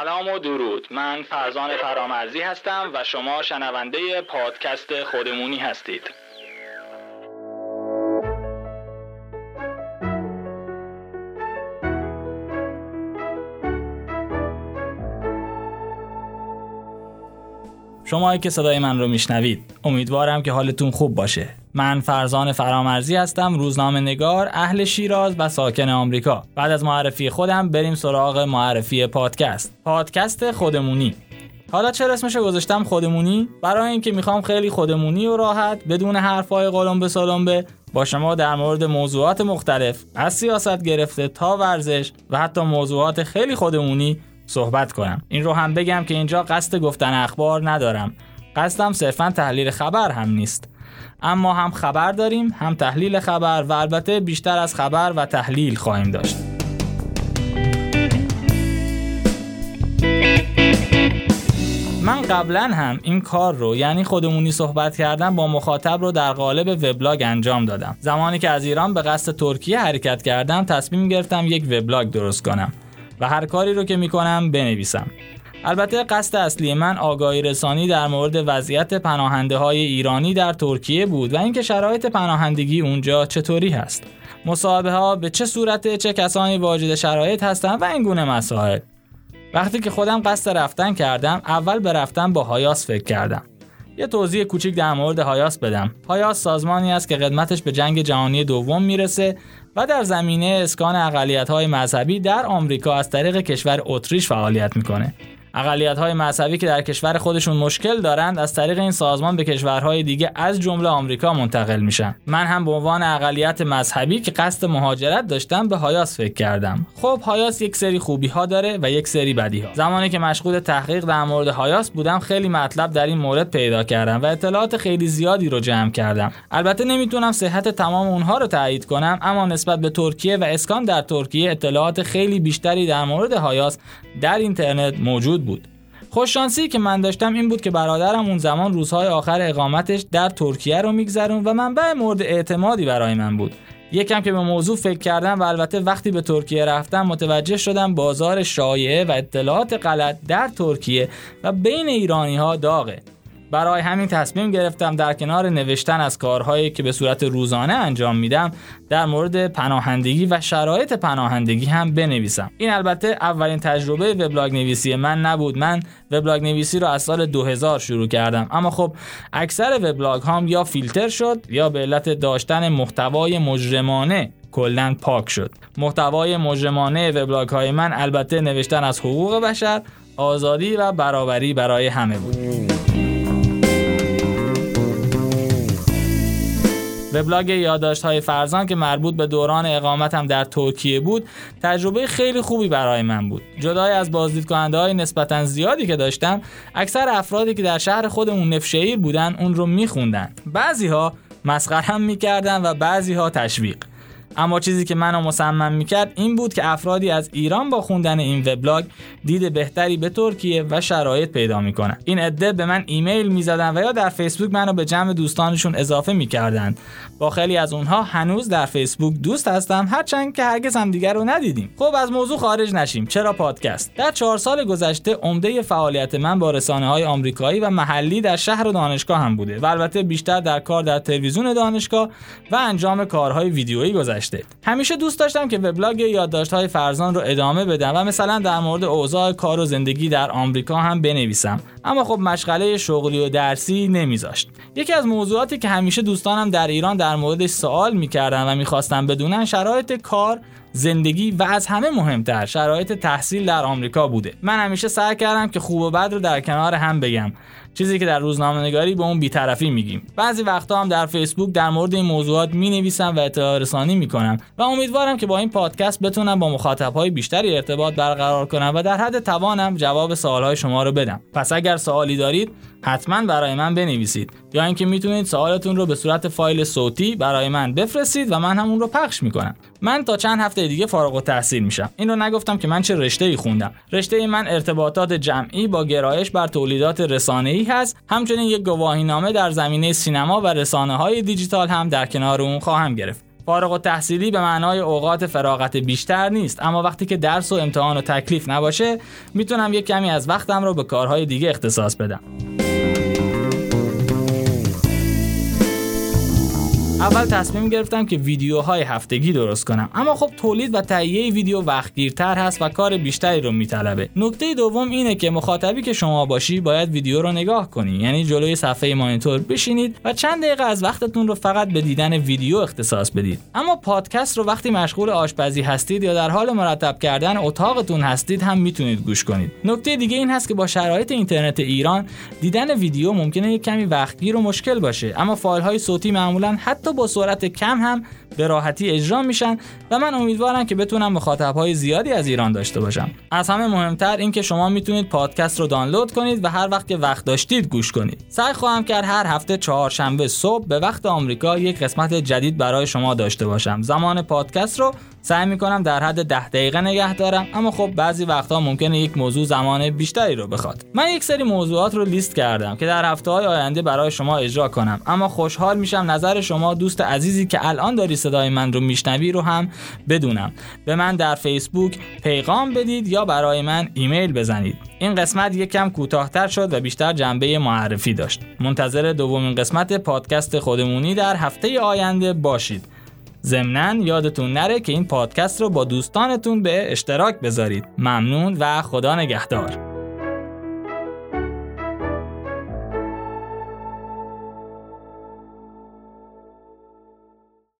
سلام و درود. من فرزان فرامرزی هستم و شما شنونده پادکست خودمونی هستید. شما که صدای من رو میشنوید امیدوارم که حالتون خوب باشه. من فرزان فرامرزی هستم روزنامه نگار اهل شیراز و ساکن آمریکا. بعد از معرفی خودم بریم سراغ معرفی پادکست. پادکست خودمونی. حالا چرا اسمشو گذاشتم خودمونی؟ برای اینکه می‌خوام خیلی خودمونی و راحت بدون حرفای قلمبه سلمبه با شما در مورد موضوعات مختلف از سیاست گرفته تا ورزش و حتی موضوعات خیلی خودمونی صحبت کنم. این رو هم بگم که اینجا قصد گفتن اخبار ندارم. قصدم صرفا تحلیل خبر هم نیست. اما هم خبر داریم هم تحلیل خبر و البته بیشتر از خبر و تحلیل خواهیم داشت. من قبلا هم این کار رو یعنی خودمونی صحبت کردن با مخاطب رو در قالب وبلاگ انجام دادم. زمانی که از ایران به قصد ترکیه حرکت کردم تصمیم گرفتم یک وبلاگ درست کنم و هر کاری رو که می‌کنم بنویسم. البته قصد اصلی من آگاهی رسانی در مورد وضعیت پناهنده های ایرانی در ترکیه بود و اینکه شرایط پناهندگی اونجا چطوری هست مصاحبه ها به چه صورت چه کسانی واجد شرایط هستند و این گونه مسائل وقتی که خودم قصد رفتن کردم اول به رفتن با هایاس فکر کردم یه توضیح کوچیک در مورد هایاس بدم. هایاس سازمانی است که قدمتش به جنگ جهانی دوم می‌رسه و در زمینه اسکان اقلیت‌های مذهبی در آمریکا از طریق کشور اتریش فعالیت می‌کنه. اقلیت های مذهبی که در کشور خودشون مشکل دارند از طریق این سازمان به کشورهای دیگه از جمله آمریکا منتقل میشن. من هم به عنوان اقلیت مذهبی که قصد مهاجرت داشتم به هایاس فکر کردم. خب هایاس یک سری خوبی ها داره و یک سری بدی ها زمانی که مشغول تحقیق در مورد هایاس بودم خیلی مطلب در این مورد پیدا کردم و اطلاعات خیلی زیادی رو جمع کردم. البته نمی‌تونم صحت تمام اونها رو تایید کنم اما نسبت به ترکیه و اسکان در ترکیه اطلاعات خیلی بیشتری در مورد هایاس در اینترنت موجود بود. خوششانسی که من داشتم این بود که برادرم اون زمان روزهای آخر اقامتش در ترکیه رو میگذرون و منبع مورد اعتمادی برای من بود. یکم که به موضوع فکر کردم و البته وقتی به ترکیه رفتم متوجه شدم بازار شایعه و اطلاعات غلط در ترکیه و بین ایرانی ها داغه. برای همین تصمیم گرفتم در کنار نوشتن از کارهایی که به صورت روزانه انجام میدم در مورد پناهندگی و شرایط پناهندگی هم بنویسم. این البته اولین تجربه وبلاگ نویسی من نبود. من وبلاگ نویسی رو از سال 2000 شروع کردم. اما خب اکثر وبلاگ هم یا فیلتر شد یا به علت داشتن محتوای مجرمانه کلا پاک شد. محتوای مجرمانه وبلاگ های من البته نوشتن از حقوق بشر آزادی و برابری برای همه بود. وبلاگ یادداشت های فرزان که مربوط به دوران اقامتم در ترکیه بود تجربه خیلی خوبی برای من بود. جدای از بازدید کننده های نسبتا زیادی که داشتم اکثر افرادی که در شهر خودمون نفشهیر بودن اون رو میخوندن بعضی ها مسخره هم می‌کردن و بعضی ها تشویق. اما چیزی که منو مصمم می‌کرد این بود که افرادی از ایران با خوندن این وبلاگ دید بهتری به ترکیه و شرایط پیدا می‌کنن. این عده به من ایمیل می‌زدن و یا در فیسبوک منو به جمع دوستانشون اضافه می‌کردند با خیلی از اونها هنوز در فیسبوک دوست هستم هرچند که هرگز هم دیگر رو ندیدیم. خب از موضوع خارج نشیم. چرا پادکست؟ در چهار سال گذشته عمده فعالیت من با رسانه های آمریکایی و محلی در شهر و دانشگاه هم بوده و البته بیشتر در کار در تلویزیون دانشگاه و انجام کارهای ویدیویی گذشته. همیشه دوست داشتم که وبلاگ یادداشت‌های فرزان رو ادامه بدم و مثلا در مورد اوضاع کار و زندگی در آمریکا هم بنویسم. اما خب مشغله شغلی و درسی نمیذاشت. یکی از موضوعاتی که همیشه دوستانم در ایران در موردش سوال می‌کردن و می‌خواستم بدونن شرایط کار زندگی و از همه مهمتر شرایط تحصیل در آمریکا بوده. من همیشه سعی کردم که خوب و بد رو در کنار هم بگم. چیزی که در روزنامه نگاری به اون بیطرفی میگیم. بعضی وقتا هم در فیسبوک در مورد این موضوعات می نویسم و اطلاع رسانی می‌کنم و امیدوارم که با این پادکست بتونم با مخاطبهای بیشتری ارتباط برقرار کنم و در حد توانم جواب سوالهای شما رو بدم. پس اگر سوالی دارید حتما برای من بنویسید یا اینکه می‌تونید سوالتون رو به صورت فایل صوتی برای من بفرستید و من هم اون رو پخش می‌کنم. من تا چند هفته دیگه فارغ التحصیل میشم. این رو نگفتم که من چه رشته ای خوندم. رشته من ارتباطات جمعی با گرایش بر تولیدات رسانه ای هست. همچنین یک گواهینامه در زمینه سینما و رسانه های دیجیتال هم در کنار اون خواهم گرفت. فارغ و تحصیلی به معنای اوقات فراغت بیشتر نیست اما وقتی که درس و امتحان و تکلیف نباشه می‌تونم یک کمی از وقتم رو به کارهای دیگه اختصاص بدم. اول تصمیم گرفتم که ویدیوهای هفتگی درست کنم. اما خب تولید و تهیه ویدیو وقتگیرتر هست و کار بیشتری رو میطلبه. نکته دوم اینه که مخاطبی که شما باشی باید ویدیو رو نگاه کنی. یعنی جلوی صفحه مانیتور بشینید و چند دقیقه از وقتتون رو فقط به دیدن ویدیو اختصاص بدید. اما پادکست رو وقتی مشغول آشپزی هستید یا در حال مرتب کردن اتاقتون هستید هم می‌تونید گوش کنید. نکته دیگه این هست که با شرایط اینترنت ایران دیدن ویدیو ممکنه یک کمی وقتگیر و مشکل باشه. اما فایل های صوتی معمولا حتی با سرعت کم هم به راحتی اجرا میشن و من امیدوارم که بتونم مخاطبهای زیادی از ایران داشته باشم. از همه مهمتر اینکه شما می‌تونید پادکست رو دانلود کنید و هر وقت که وقت داشتید گوش کنید. سعی خواهم کرد هر هفته چهارشنبه صبح به وقت آمریکا یک قسمت جدید برای شما داشته باشم. زمان پادکست رو سعی می‌کنم در حد ده دقیقه نگه دارم اما خب بعضی وقتها ممکنه یک موضوع زمان بیشتری رو بخواد. من یک سری موضوعات رو لیست کردم که در هفته های آینده برای شما اجرا کنم اما خوشحال میشم نظر شما دوست عزیزی که الان داری صدای من رو میشنوی رو هم بدونم. به من در فیسبوک پیغام بدید یا برای من ایمیل بزنید. این قسمت یک کم کوتاهتر شد و بیشتر جنبه معرفی داشت. منتظر دومین قسمت پادکست خودمونی در هفته آینده باشید. ضمنا یادتون نره که این پادکست رو با دوستانتون به اشتراک بذارید. ممنون و خدا نگهدار.